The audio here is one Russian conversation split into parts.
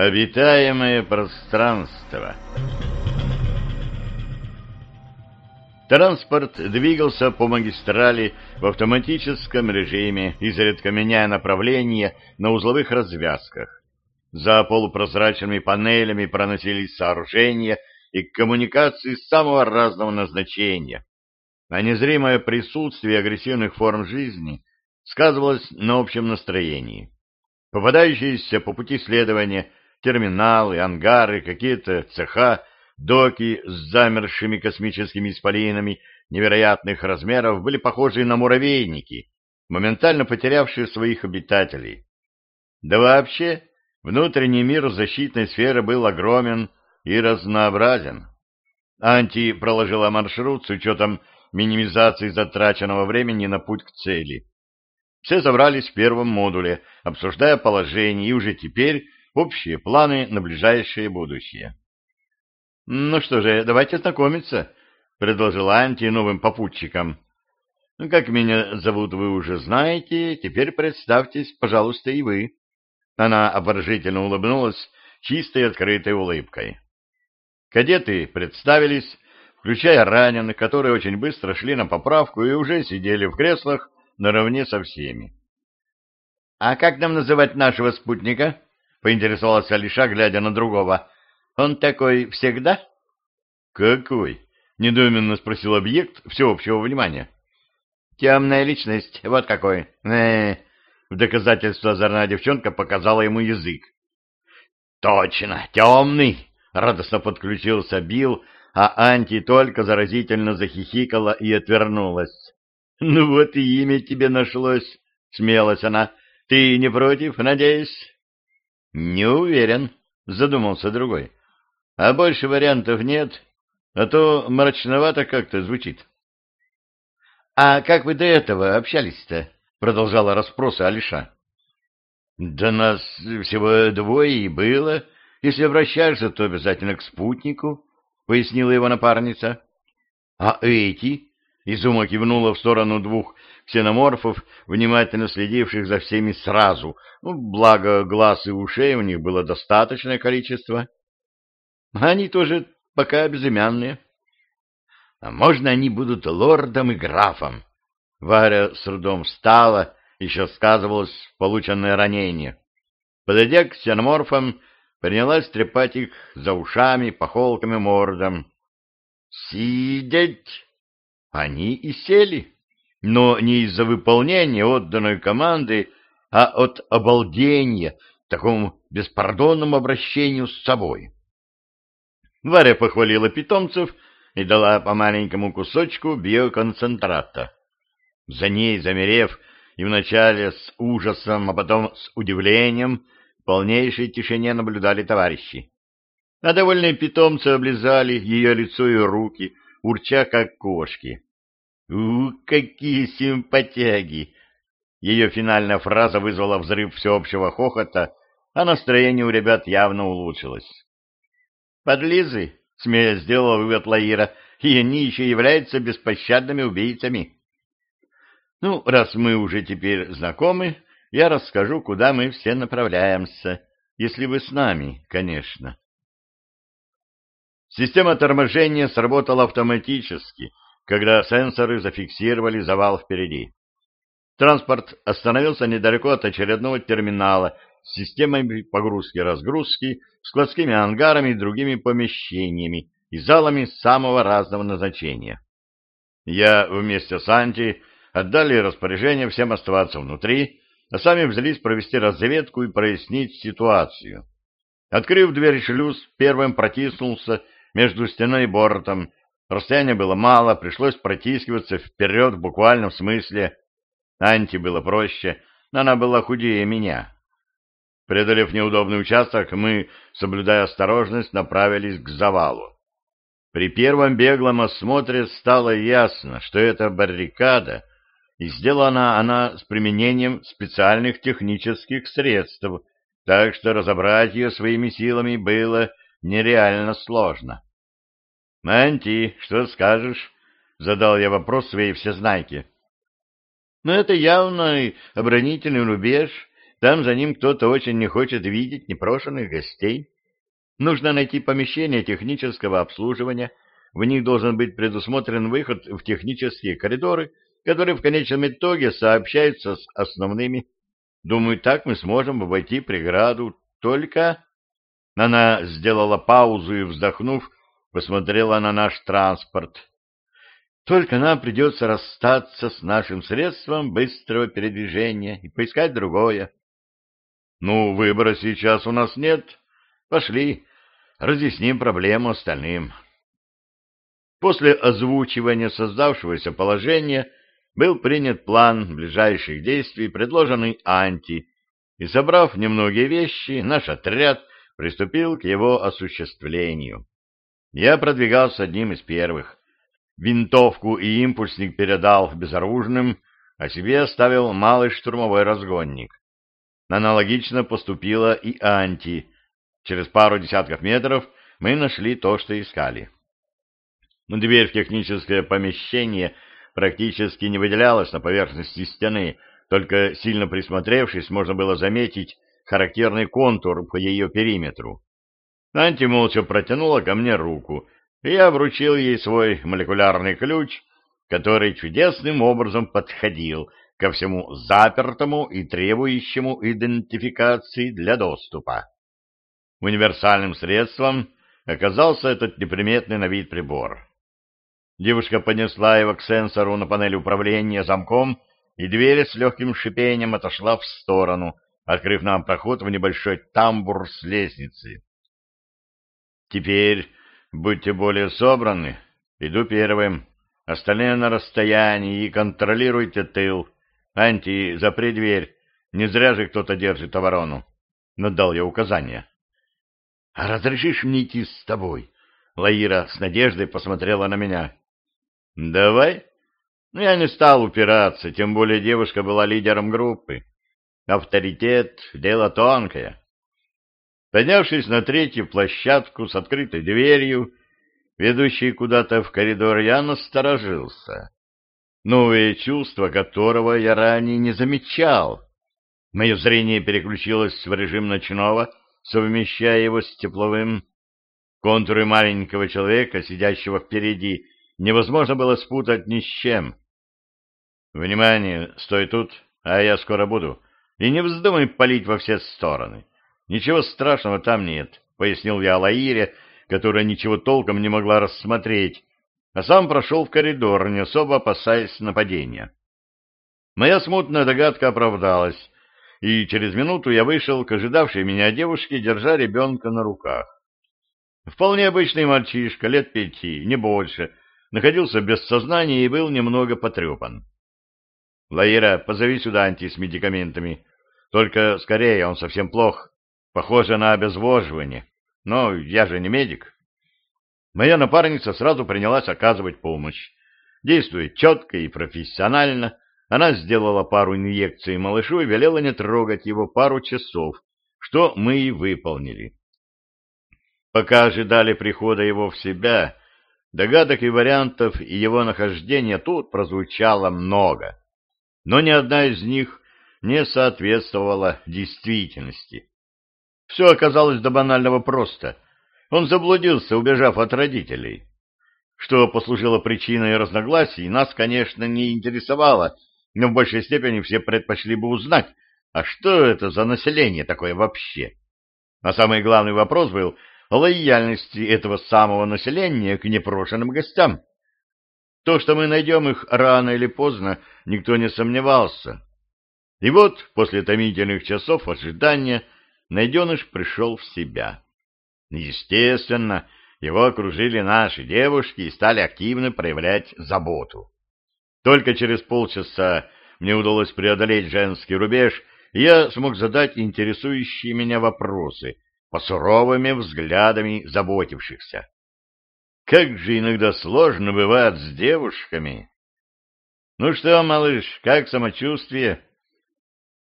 Обитаемое пространство Транспорт двигался по магистрали в автоматическом режиме, изредка меняя направление на узловых развязках. За полупрозрачными панелями проносились сооружения и коммуникации самого разного назначения, а незримое присутствие агрессивных форм жизни сказывалось на общем настроении. Попадающиеся по пути следования терминалы, ангары, какие-то цеха, доки с замершими космическими исполинами невероятных размеров были похожи на муравейники, моментально потерявшие своих обитателей. Да вообще, внутренний мир защитной сферы был огромен и разнообразен. Анти проложила маршрут с учетом минимизации затраченного времени на путь к цели. Все собрались в первом модуле, обсуждая положение, и уже теперь общие планы на ближайшее будущее. — Ну что же, давайте знакомиться, — предложила Анти новым попутчикам. Ну, — Как меня зовут, вы уже знаете, теперь представьтесь, пожалуйста, и вы. Она обворожительно улыбнулась чистой открытой улыбкой. Кадеты представились, включая раненых, которые очень быстро шли на поправку и уже сидели в креслах наравне со всеми. — А как нам называть нашего спутника? — поинтересовался Алиша, глядя на другого. «Он такой всегда?» «Какой?» — недоуменно спросил объект всеобщего внимания. «Темная личность, вот какой. э В доказательство озорная девчонка показала ему язык. «Точно, темный!» — радостно подключился Билл, а Анти только заразительно захихикала и отвернулась. «Ну вот и имя тебе нашлось», — смеялась она. «Ты не против, надеюсь?» Не уверен, задумался другой. А больше вариантов нет, а то мрачновато как-то звучит. А как вы до этого общались-то? Продолжала расспросы Алиша. Да нас всего двое и было. Если обращаешься, то обязательно к спутнику, пояснила его напарница. А эти? Изума кивнула в сторону двух ксеноморфов, внимательно следивших за всеми сразу. Ну, благо, глаз и ушей у них было достаточное количество. Они тоже пока безымянные. А можно они будут лордом и графом? Варя с трудом встала, еще сказывалось полученное ранение. Подойдя к ксеноморфам, принялась трепать их за ушами, по холкам и мордам. «Сидеть!» Они и сели но не из-за выполнения отданной команды, а от обалдения такому беспардонному обращению с собой. Варя похвалила питомцев и дала по маленькому кусочку биоконцентрата. За ней, замерев, и вначале с ужасом, а потом с удивлением, в полнейшей тишине наблюдали товарищи. А довольные питомцы облизали ее лицо и руки, урча как кошки. «У, какие симпатяги!» Ее финальная фраза вызвала взрыв всеобщего хохота, а настроение у ребят явно улучшилось. «Подлизы!» — смея сделала вывод Лаира, «и они еще являются беспощадными убийцами». «Ну, раз мы уже теперь знакомы, я расскажу, куда мы все направляемся, если вы с нами, конечно». Система торможения сработала автоматически — когда сенсоры зафиксировали завал впереди. Транспорт остановился недалеко от очередного терминала с системой погрузки-разгрузки, складскими ангарами и другими помещениями и залами самого разного назначения. Я вместе с Анти отдали распоряжение всем оставаться внутри, а сами взялись провести разведку и прояснить ситуацию. Открыв дверь шлюз, первым протиснулся между стеной и бортом. Расстояния было мало, пришлось протискиваться вперед в буквальном смысле. Анти было проще, но она была худее меня. Преодолев неудобный участок, мы, соблюдая осторожность, направились к завалу. При первом беглом осмотре стало ясно, что это баррикада, и сделана она с применением специальных технических средств, так что разобрать ее своими силами было нереально сложно. — Манти, что скажешь? — задал я вопрос своей всезнайке. — Ну, это явно оборонительный рубеж. Там за ним кто-то очень не хочет видеть непрошенных гостей. Нужно найти помещение технического обслуживания. В них должен быть предусмотрен выход в технические коридоры, которые в конечном итоге сообщаются с основными. Думаю, так мы сможем обойти преграду. Только... Она сделала паузу и, вздохнув, посмотрела на наш транспорт. Только нам придется расстаться с нашим средством быстрого передвижения и поискать другое. Ну, выбора сейчас у нас нет. Пошли, разъясним проблему остальным. После озвучивания создавшегося положения был принят план ближайших действий, предложенный Анти, и, собрав немногие вещи, наш отряд приступил к его осуществлению. Я продвигался одним из первых. Винтовку и импульсник передал безоружным, а себе оставил малый штурмовой разгонник. Аналогично поступила и Анти. Через пару десятков метров мы нашли то, что искали. Дверь в техническое помещение практически не выделялась на поверхности стены, только сильно присмотревшись, можно было заметить характерный контур по ее периметру. Анти молча протянула ко мне руку, и я вручил ей свой молекулярный ключ, который чудесным образом подходил ко всему запертому и требующему идентификации для доступа. Универсальным средством оказался этот неприметный на вид прибор. Девушка поднесла его к сенсору на панели управления замком, и дверь с легким шипением отошла в сторону, открыв нам проход в небольшой тамбур с лестницы. Теперь будьте более собраны. Иду первым. Остальные на расстоянии и контролируйте тыл. Анти, запри дверь. Не зря же кто-то держит оборону. Надал я указание. — А разрешишь мне идти с тобой? Лаира с надеждой посмотрела на меня. Давай. Ну, я не стал упираться, тем более девушка была лидером группы. Авторитет — дело тонкое. Поднявшись на третью площадку с открытой дверью, ведущей куда-то в коридор, я насторожился. Новое чувство которого я ранее не замечал. Мое зрение переключилось в режим ночного, совмещая его с тепловым. Контуры маленького человека, сидящего впереди, невозможно было спутать ни с чем. «Внимание! Стой тут, а я скоро буду. И не вздумай палить во все стороны. Ничего страшного там нет», — пояснил я Алаире, которая ничего толком не могла рассмотреть, а сам прошел в коридор, не особо опасаясь нападения. Моя смутная догадка оправдалась, и через минуту я вышел к ожидавшей меня девушке, держа ребенка на руках. Вполне обычный мальчишка, лет пяти, не больше, находился без сознания и был немного потрепан. «Лаира, позови сюда анти с медикаментами. Только скорее, он совсем плох. Похоже на обезвоживание. Но я же не медик». Моя напарница сразу принялась оказывать помощь. Действуя четко и профессионально, она сделала пару инъекций малышу и велела не трогать его пару часов, что мы и выполнили. Пока ожидали прихода его в себя, Догадок и вариантов и его нахождения тут прозвучало много, но ни одна из них не соответствовала действительности. Все оказалось до банального просто. Он заблудился, убежав от родителей. Что послужило причиной разногласий, нас, конечно, не интересовало, но в большей степени все предпочли бы узнать, а что это за население такое вообще? А самый главный вопрос был, лояльности этого самого населения к непрошенным гостям. То, что мы найдем их рано или поздно, никто не сомневался. И вот, после томительных часов ожидания, найденыш пришел в себя. Естественно, его окружили наши девушки и стали активно проявлять заботу. Только через полчаса мне удалось преодолеть женский рубеж, и я смог задать интересующие меня вопросы по суровыми взглядами заботившихся. Как же иногда сложно бывает с девушками. Ну что, малыш, как самочувствие?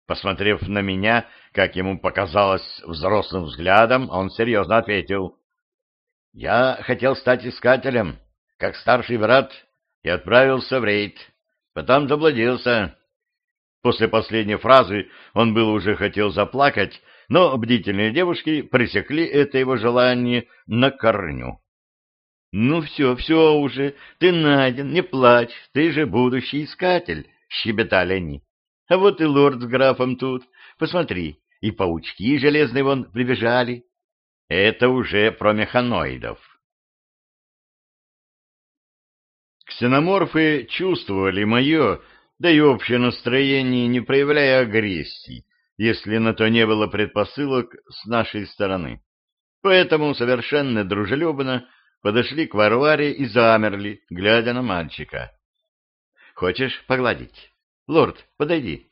Посмотрев на меня, как ему показалось взрослым взглядом, он серьезно ответил. Я хотел стать искателем, как старший брат, и отправился в рейд. Потом заблудился. После последней фразы он был уже хотел заплакать, но бдительные девушки пресекли это его желание на корню. — Ну все, все уже, ты найден, не плачь, ты же будущий искатель, — щебетали они. — А вот и лорд с графом тут, посмотри, и паучки железные вон прибежали. Это уже про механоидов. Ксеноморфы чувствовали мое, да и общее настроение, не проявляя агрессии, если на то не было предпосылок с нашей стороны. Поэтому совершенно дружелюбно подошли к Варваре и замерли, глядя на мальчика. — Хочешь погладить? Лорд, подойди.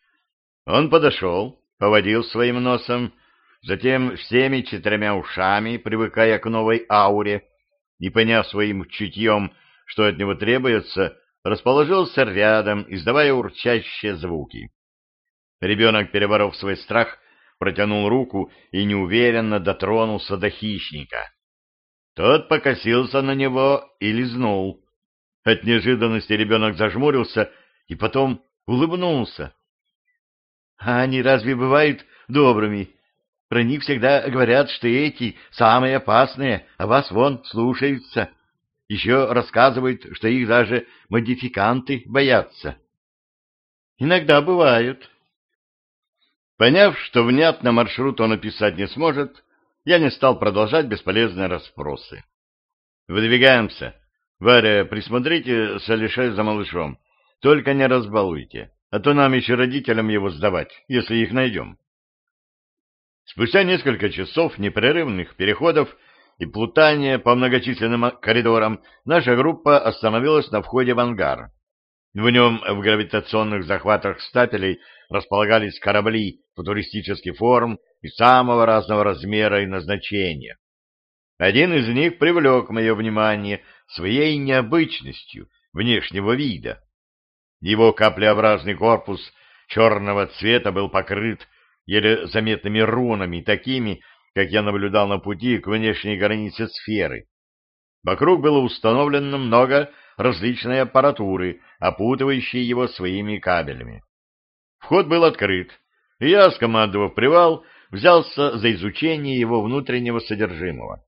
Он подошел, поводил своим носом, затем всеми четырьмя ушами, привыкая к новой ауре, и, поняв своим чутьем, что от него требуется, расположился рядом, издавая урчащие звуки. Ребенок, переборов свой страх, протянул руку и неуверенно дотронулся до хищника. Тот покосился на него и лизнул. От неожиданности ребенок зажмурился и потом улыбнулся. — А они разве бывают добрыми? Про них всегда говорят, что эти самые опасные, а вас вон слушаются. Еще рассказывают, что их даже модификанты боятся. Иногда бывают. Поняв, что внятно маршрут он описать не сможет, я не стал продолжать бесполезные расспросы. Выдвигаемся. Варя, присмотрите с за малышом. Только не разбалуйте, а то нам еще родителям его сдавать, если их найдем. Спустя несколько часов непрерывных переходов и плутания по многочисленным коридорам наша группа остановилась на входе в ангар. В нем в гравитационных захватах стапелей располагались корабли футуристических форм и самого разного размера и назначения. Один из них привлек мое внимание своей необычностью внешнего вида. Его каплеобразный корпус черного цвета был покрыт еле заметными рунами, такими, как я наблюдал на пути к внешней границе сферы. Вокруг было установлено много различной аппаратуры, опутывающей его своими кабелями. Вход был открыт, и я, скомандовав привал, взялся за изучение его внутреннего содержимого.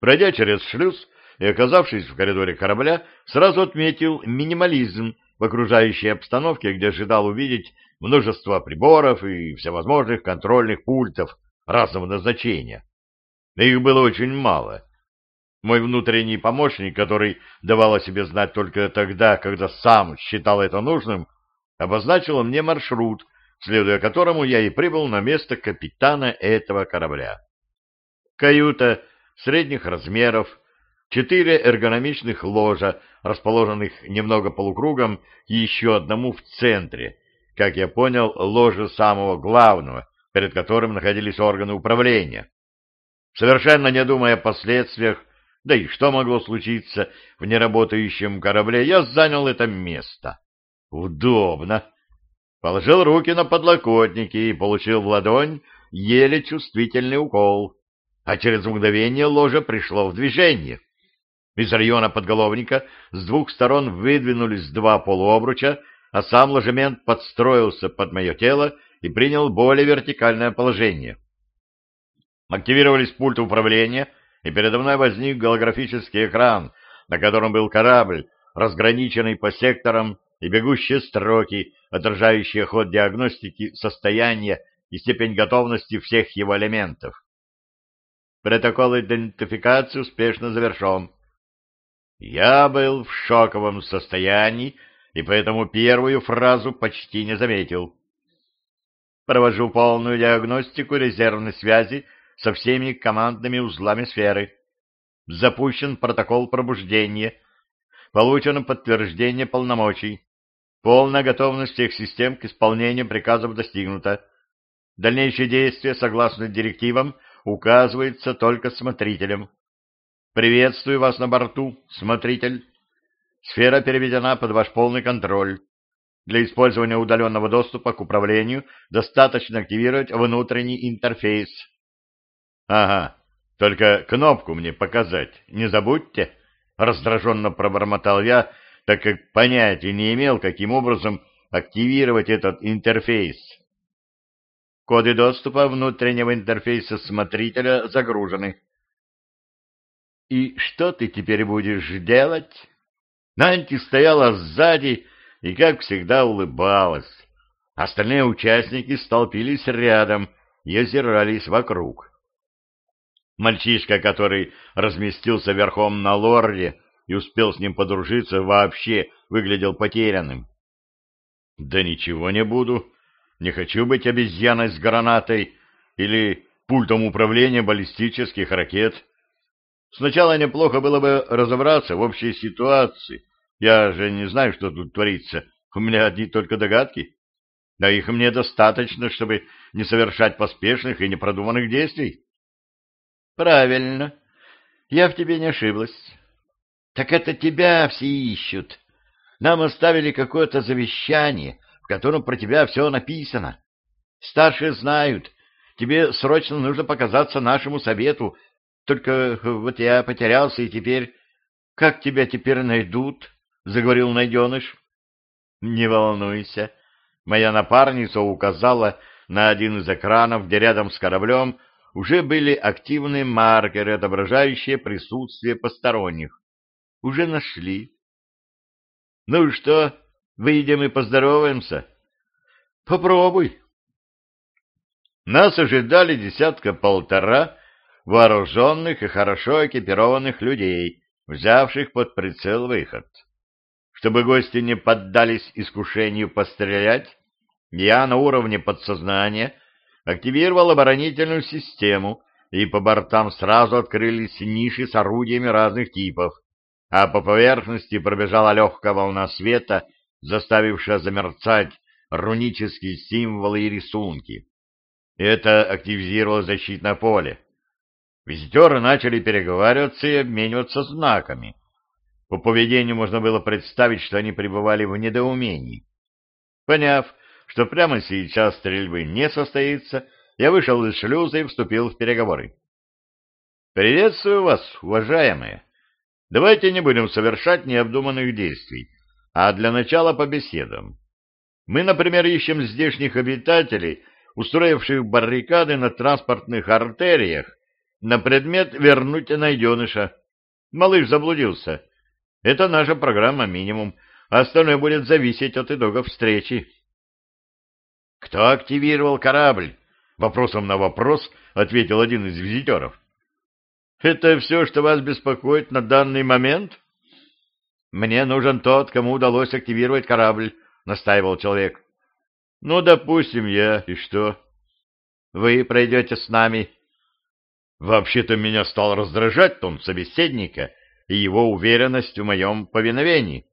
Пройдя через шлюз и оказавшись в коридоре корабля, сразу отметил минимализм в окружающей обстановке, где ожидал увидеть множество приборов и всевозможных контрольных пультов разного назначения. Их было очень мало. Мой внутренний помощник, который давал о себе знать только тогда, когда сам считал это нужным, обозначил мне маршрут, следуя которому я и прибыл на место капитана этого корабля. Каюта средних размеров, четыре эргономичных ложа, расположенных немного полукругом, и еще одному в центре, как я понял, ложе самого главного, перед которым находились органы управления. Совершенно не думая о последствиях, да и что могло случиться в неработающем корабле, я занял это место. Удобно. Положил руки на подлокотники и получил в ладонь еле чувствительный укол, а через мгновение ложе пришло в движение. Из района подголовника с двух сторон выдвинулись два полуобруча, а сам ложемент подстроился под мое тело и принял более вертикальное положение. Активировались пульты управления, и передо мной возник голографический экран, на котором был корабль, разграниченный по секторам и бегущие строки, отражающие ход диагностики состояния и степень готовности всех его элементов. Протокол идентификации успешно завершен. Я был в шоковом состоянии, и поэтому первую фразу почти не заметил. Провожу полную диагностику резервной связи со всеми командными узлами сферы. Запущен протокол пробуждения. Получено подтверждение полномочий. Полная готовность всех систем к исполнению приказов достигнута. Дальнейшие действия, согласно директивам, указывается только смотрителем. Приветствую вас на борту, смотритель. Сфера переведена под ваш полный контроль. Для использования удаленного доступа к управлению достаточно активировать внутренний интерфейс. Ага, только кнопку мне показать не забудьте, раздраженно пробормотал я, так как понятия не имел, каким образом активировать этот интерфейс. Коды доступа внутреннего интерфейса смотрителя загружены. «И что ты теперь будешь делать?» Нанти стояла сзади и, как всегда, улыбалась. Остальные участники столпились рядом и озирались вокруг. Мальчишка, который разместился верхом на лорде и успел с ним подружиться, вообще выглядел потерянным. «Да ничего не буду», не хочу быть обезьяной с гранатой или пультом управления баллистических ракет. Сначала неплохо было бы разобраться в общей ситуации. Я же не знаю, что тут творится. У меня одни только догадки. Да их мне достаточно, чтобы не совершать поспешных и непродуманных действий. Правильно. Я в тебе не ошиблась. Так это тебя все ищут. Нам оставили какое-то завещание, в котором про тебя все написано. Старшие знают, тебе срочно нужно показаться нашему совету, только вот я потерялся, и теперь... Как тебя теперь найдут? — заговорил найденыш. — Не волнуйся. Моя напарница указала на один из экранов, где рядом с кораблем уже были активные маркеры, отображающие присутствие посторонних. Уже нашли. — Ну что, Выйдем и поздороваемся. Попробуй. Нас ожидали десятка-полтора вооруженных и хорошо экипированных людей, взявших под прицел выход. Чтобы гости не поддались искушению пострелять, я на уровне подсознания активировал оборонительную систему, и по бортам сразу открылись ниши с орудиями разных типов, а по поверхности пробежала легкая волна света — заставившая замерцать рунические символы и рисунки. Это активизировало защитное поле. Визитеры начали переговариваться и обмениваться знаками. По поведению можно было представить, что они пребывали в недоумении. Поняв, что прямо сейчас стрельбы не состоится, я вышел из шлюза и вступил в переговоры. «Приветствую вас, уважаемые. Давайте не будем совершать необдуманных действий а для начала по беседам. Мы, например, ищем здешних обитателей, устроивших баррикады на транспортных артериях, на предмет вернуть найденыша. Малыш заблудился. Это наша программа минимум, остальное будет зависеть от итогов встречи. «Кто активировал корабль?» Вопросом на вопрос ответил один из визитеров. «Это все, что вас беспокоит на данный момент?» Мне нужен тот, кому удалось активировать корабль, настаивал человек. Ну, допустим, я. И что? Вы пройдете с нами. Вообще-то меня стал раздражать тон собеседника и его уверенность в моем повиновении.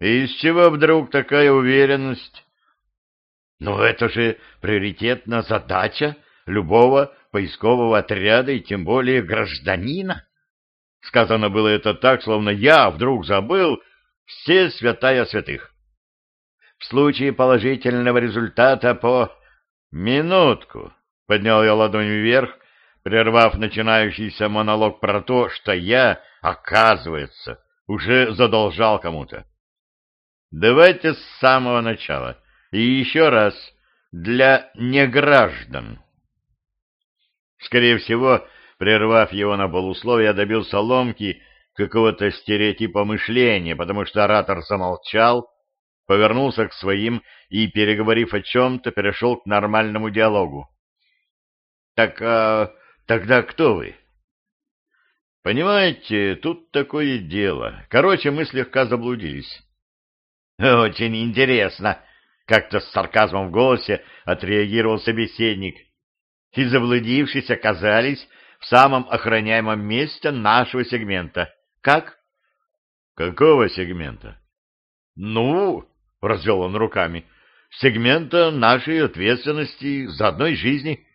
Из чего вдруг такая уверенность? Ну, это же приоритетная задача любого поискового отряда и тем более гражданина. Сказано было это так, словно я вдруг забыл все святая святых. В случае положительного результата по... Минутку, поднял я ладонь вверх, прервав начинающийся монолог про то, что я, оказывается, уже задолжал кому-то. Давайте с самого начала. И еще раз, для неграждан. Скорее всего, Прервав его на полусловие, я добился ломки какого-то стереотипа мышления, потому что оратор замолчал, повернулся к своим и, переговорив о чем-то, перешел к нормальному диалогу. — Так а, тогда кто вы? — Понимаете, тут такое дело. Короче, мы слегка заблудились. — Очень интересно. как-то с сарказмом в голосе отреагировал собеседник. И заблудившись оказались в самом охраняемом месте нашего сегмента. Как? Какого сегмента? Ну, развел он руками, сегмента нашей ответственности за одной жизни.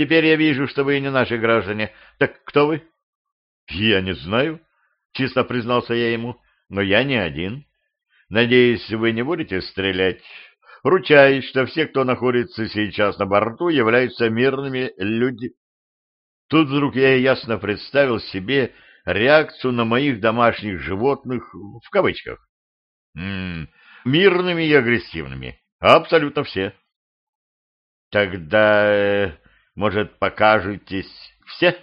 Теперь я вижу, что вы не наши граждане. Так кто вы? Я не знаю, чисто признался я ему, но я не один. Надеюсь, вы не будете стрелять. Ручаюсь, что все, кто находится сейчас на борту, являются мирными людьми. Тут вдруг я ясно представил себе реакцию на моих домашних животных в кавычках. М -м, мирными и агрессивными. Абсолютно все. Тогда, э, может, покажетесь все?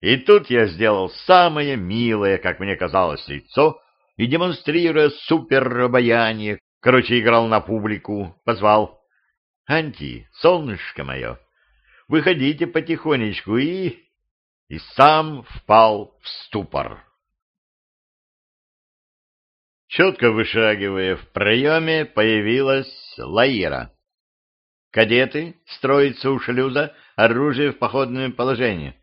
И тут я сделал самое милое, как мне казалось, лицо и, демонстрируя суперобаяние, короче, играл на публику, позвал. «Анти, солнышко мое, выходите потихонечку и...» И сам впал в ступор. Четко вышагивая в проеме, появилась Лаира. Кадеты строятся у шлюза, оружие в походном положении.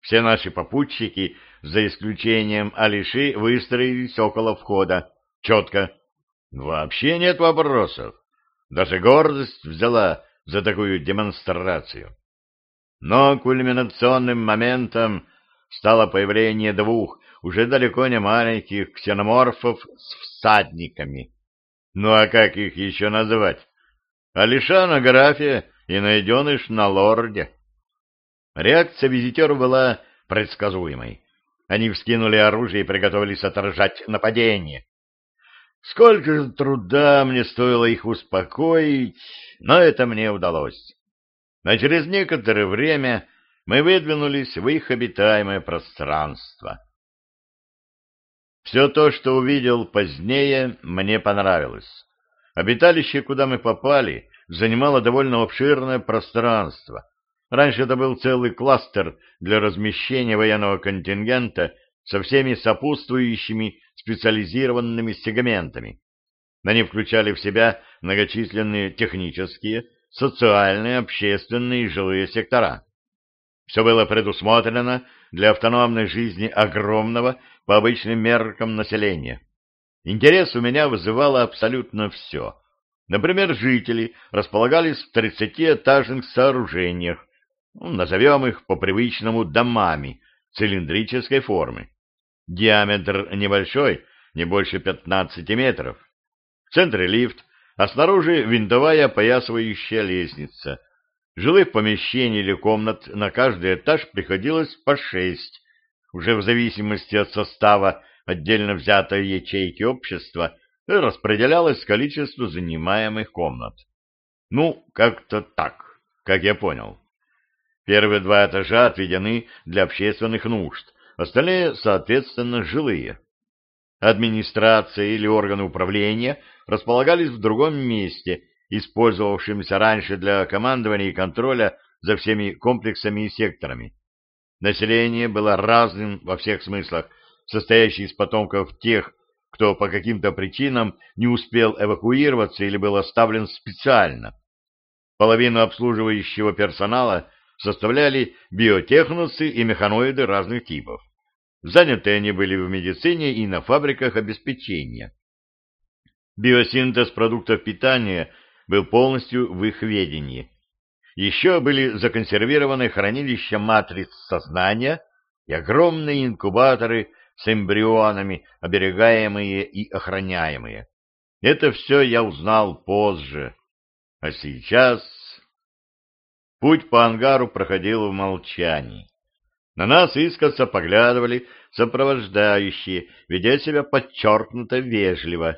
Все наши попутчики, за исключением Алиши, выстроились около входа. Четко. Вообще нет вопросов. Даже гордость взяла за такую демонстрацию. Но кульминационным моментом стало появление двух уже далеко не маленьких ксеноморфов с всадниками. Ну а как их еще называть? Алиша на графе и найденыш на лорде. Реакция визитеров была предсказуемой. Они вскинули оружие и приготовились отражать нападение. Сколько же труда мне стоило их успокоить, но это мне удалось. А через некоторое время мы выдвинулись в их обитаемое пространство. Все то, что увидел позднее, мне понравилось. Обиталище, куда мы попали, занимало довольно обширное пространство. Раньше это был целый кластер для размещения военного контингента со всеми сопутствующими специализированными сегментами. Они включали в себя многочисленные технические, социальные, общественные и жилые сектора. Все было предусмотрено для автономной жизни огромного по обычным меркам населения. Интерес у меня вызывало абсолютно все. Например, жители располагались в 30-этажных сооружениях, ну, назовем их по-привычному домами цилиндрической формы. Диаметр небольшой, не больше 15 метров. В центре лифт, а снаружи винтовая опоясывающая лестница. Жилых помещений или комнат на каждый этаж приходилось по шесть, уже в зависимости от состава отдельно взятой ячейки общества распределялось количество занимаемых комнат. Ну, как-то так, как я понял. Первые два этажа отведены для общественных нужд, остальные, соответственно, жилые. Администрация или органы управления располагались в другом месте, использовавшемся раньше для командования и контроля за всеми комплексами и секторами. Население было разным во всех смыслах, состоящее из потомков тех, кто по каким-то причинам не успел эвакуироваться или был оставлен специально. Половину обслуживающего персонала составляли биотехносы и механоиды разных типов. Заняты они были в медицине и на фабриках обеспечения. Биосинтез продуктов питания был полностью в их ведении. Еще были законсервированы хранилища матриц сознания и огромные инкубаторы с эмбрионами, оберегаемые и охраняемые. Это все я узнал позже. А сейчас... Путь по ангару проходил в молчании. На нас искоса поглядывали сопровождающие, ведя себя подчеркнуто вежливо.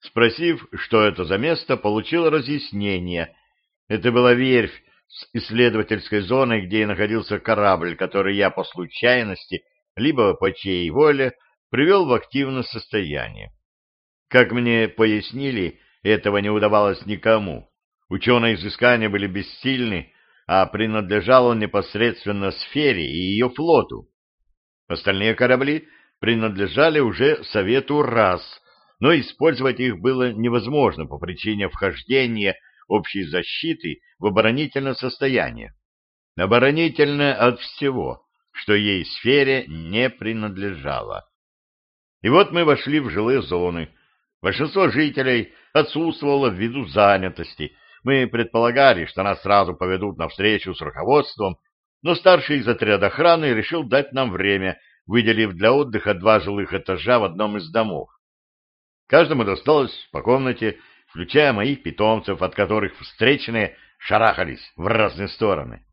Спросив, что это за место, получил разъяснение — это была верфь с исследовательской зоной, где и находился корабль, который я по случайности, либо по чьей воле, привел в активное состояние. Как мне пояснили, этого не удавалось никому. Ученые изыскания были бессильны, а принадлежал он непосредственно сфере и ее флоту. Остальные корабли принадлежали уже Совету РАС, но использовать их было невозможно по причине вхождения общей защиты в оборонительное состояние. Оборонительное от всего, что ей сфере не принадлежало. И вот мы вошли в жилые зоны. Большинство жителей отсутствовало ввиду занятости. Мы предполагали, что нас сразу поведут на встречу с руководством, но старший из отряда охраны решил дать нам время, выделив для отдыха два жилых этажа в одном из домов. Каждому досталось по комнате, включая моих питомцев, от которых встречные шарахались в разные стороны.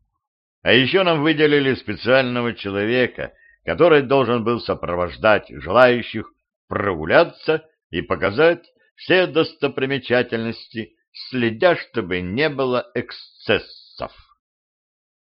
А еще нам выделили специального человека, который должен был сопровождать желающих прогуляться и показать все достопримечательности, следя, чтобы не было эксцессов.